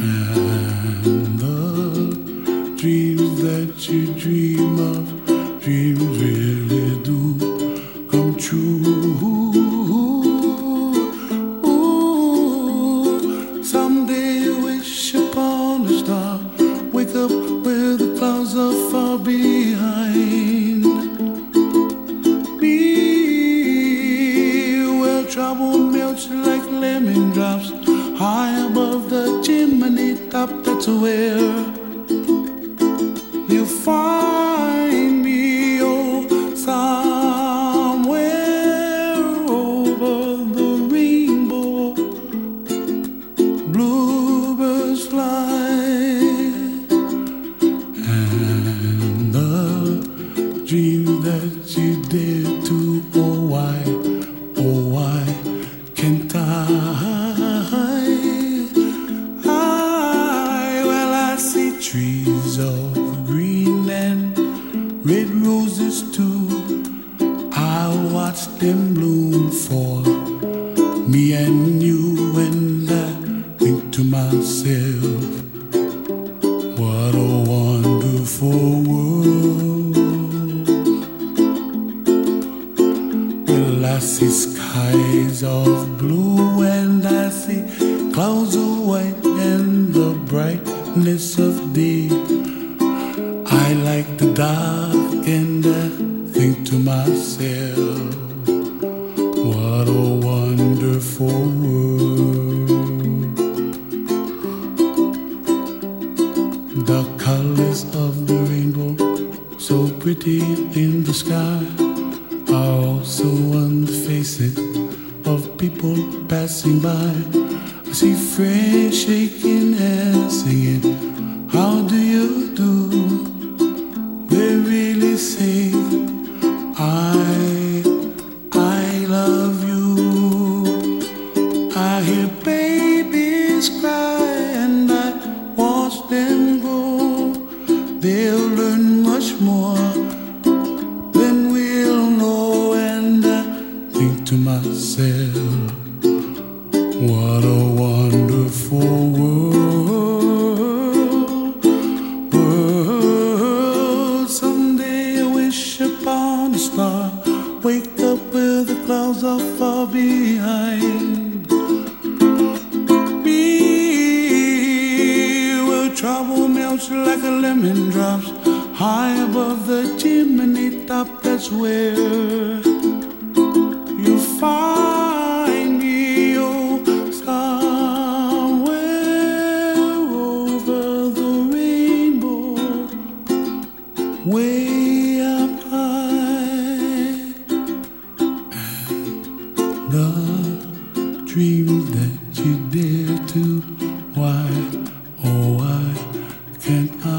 And the dreams that you dream of, dreams really do come true. Ooh, someday you wish upon a star, wake up where the clouds are far beyond. trouble melts like lemon drops high above the chimney top. That's where you find me, oh, somewhere over the rainbow. Bluebirds fly, and the dreams that you did to. trees of Greenland, red roses too. I watch them bloom for me and you, and I think to myself, what a wonderful world. Well, I see skies of blue, and I see clouds of white, and the bright darkness of deep. I like the dark and I think to myself, what a wonderful world. The colors of the rainbow, so pretty in the sky, are also on the faces of people passing by. I see friends shaking hands, singing, How do you do? They really say, I, I love you. I hear babies cry and I watch them grow. They'll learn much more than we'll know, and I think to myself, What a miles are far behind. Me will trouble melts like a lemon drops high above the chimney top. That's where. the dreams that you dare to. Why, oh, why can't I?